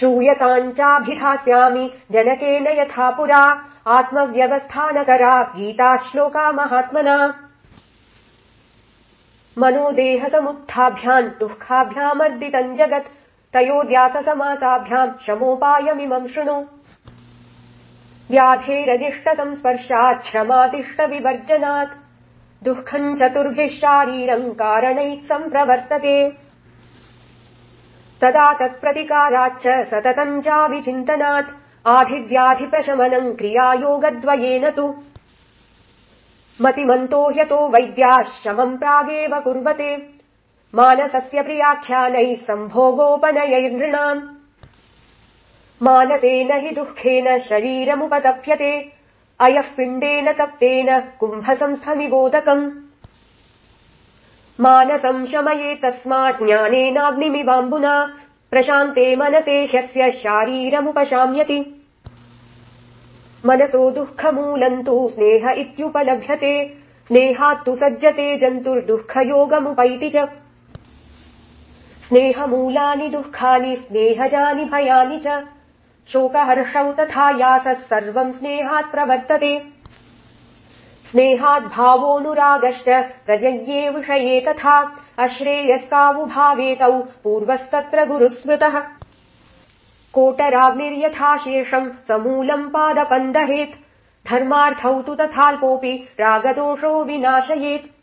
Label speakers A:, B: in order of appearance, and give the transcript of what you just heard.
A: श्रूयताञ्चाभिधास्यामि जनकेन यथा पुरा। आत्मव्यवस्थानकरा। गीताश्लोका महात्मना। मनोदेहसमुत्थाभ्याम् दुःखाभ्यामर्दितम् जगत्। तयोद्याससमासाभ्याम् शमोपायमिमम् शृणु। श्रमादिष्टविवर्जनात् दुःखम् चतुर्भिः शारीरम् कारणैः सम्प्रवर्तते तदा तत्प्रतिकाराच्च सततम् चाविचिन्तनात्। आधिव्याधिप्रशमनम् क्रियायोगद्वयेन तु। मतिमन्तो ह्यतो वैद्याः शमम् प्रागेव कुर्वते। मानसस्य प्रियाख्यानैः सम्भोगोपनयैर्नृणाम्। मानसेन हि दुःखेन शरीरमुपतप्यते। अयः पिण्डेन तप्तेन कुम्भसंस्थमिवोदकम् मानसम् शमये तस्मात् ज्ञानेनाग्निमिवाम्बुना प्रशान्ते मनसे ह्यस्य शारीरमुपशाम्यति। मनसो दुःखमूलम् तु स्नेह इत्युपलभ्यते स्नेहात्तु सज्जते जन्तुर्दुःखयोगमुपैति च। स्नेहमूलानि दुःखानि स्नेहजानि भयानि च। शोकहर्षौ तथा यासः सर्वम् स्नेहात् प्रवर्तते स्नेहाद्भावोऽनुरागश्च प्रजज्ञे विषये तथा अश्रेयस्कावुभावेतौ पूर्वस्तत्र गुरुस्मृतः। कोटराग्निर्यथाशेषम् समूलम् पादपन्दहेत्। धर्मार्थौ तु तथाल्पोऽपि रागदोषो विनाशयेत्